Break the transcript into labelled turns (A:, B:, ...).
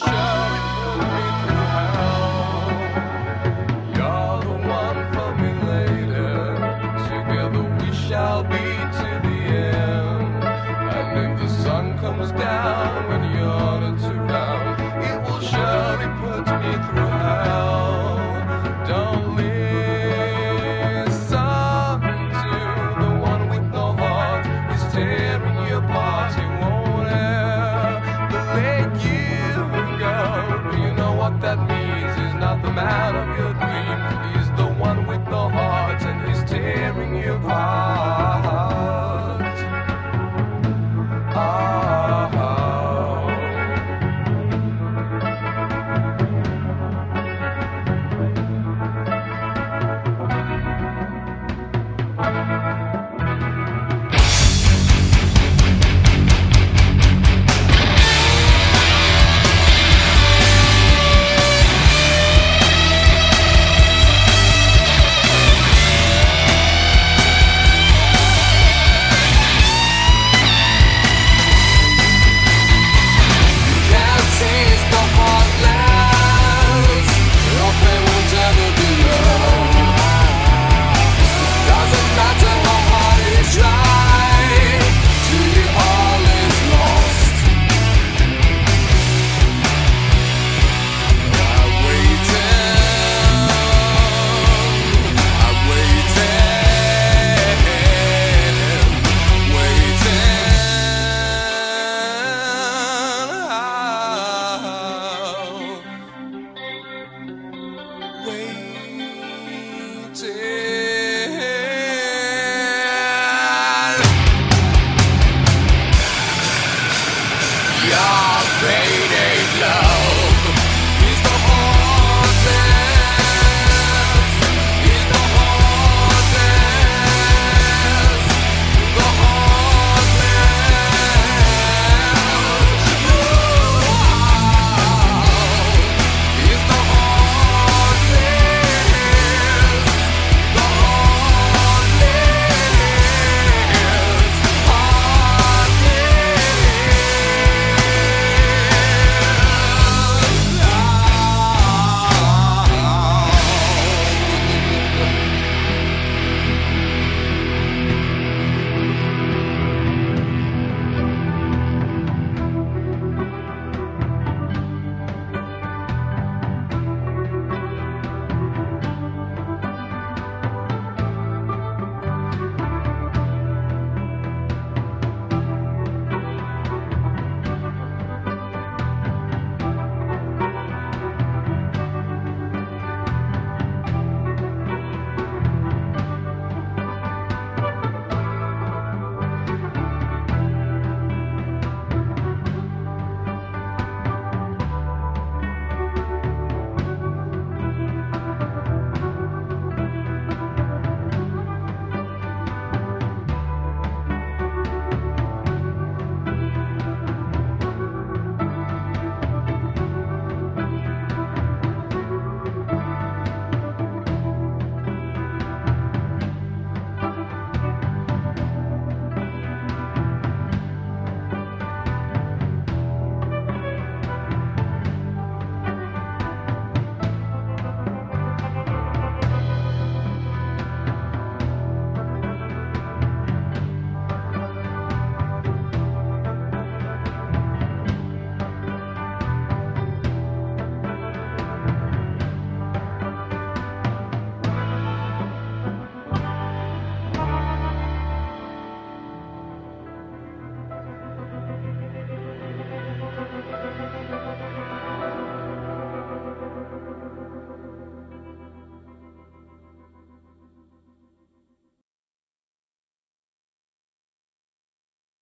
A: show.